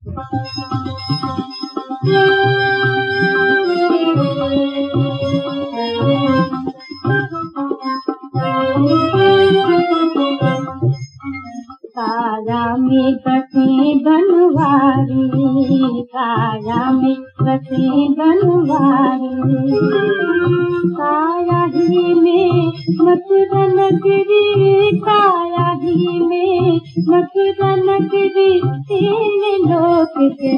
तारा पती बनवारी तारा मी पत्ली बनवानी ताराही में मथु बनकारा में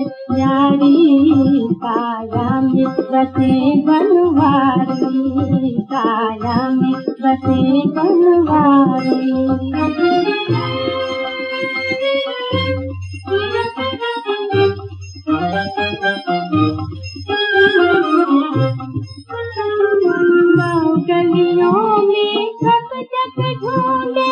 प्यारी काया में बसे बनवारी काया में बसे बनवारी गलियों में सब जग ढूंढे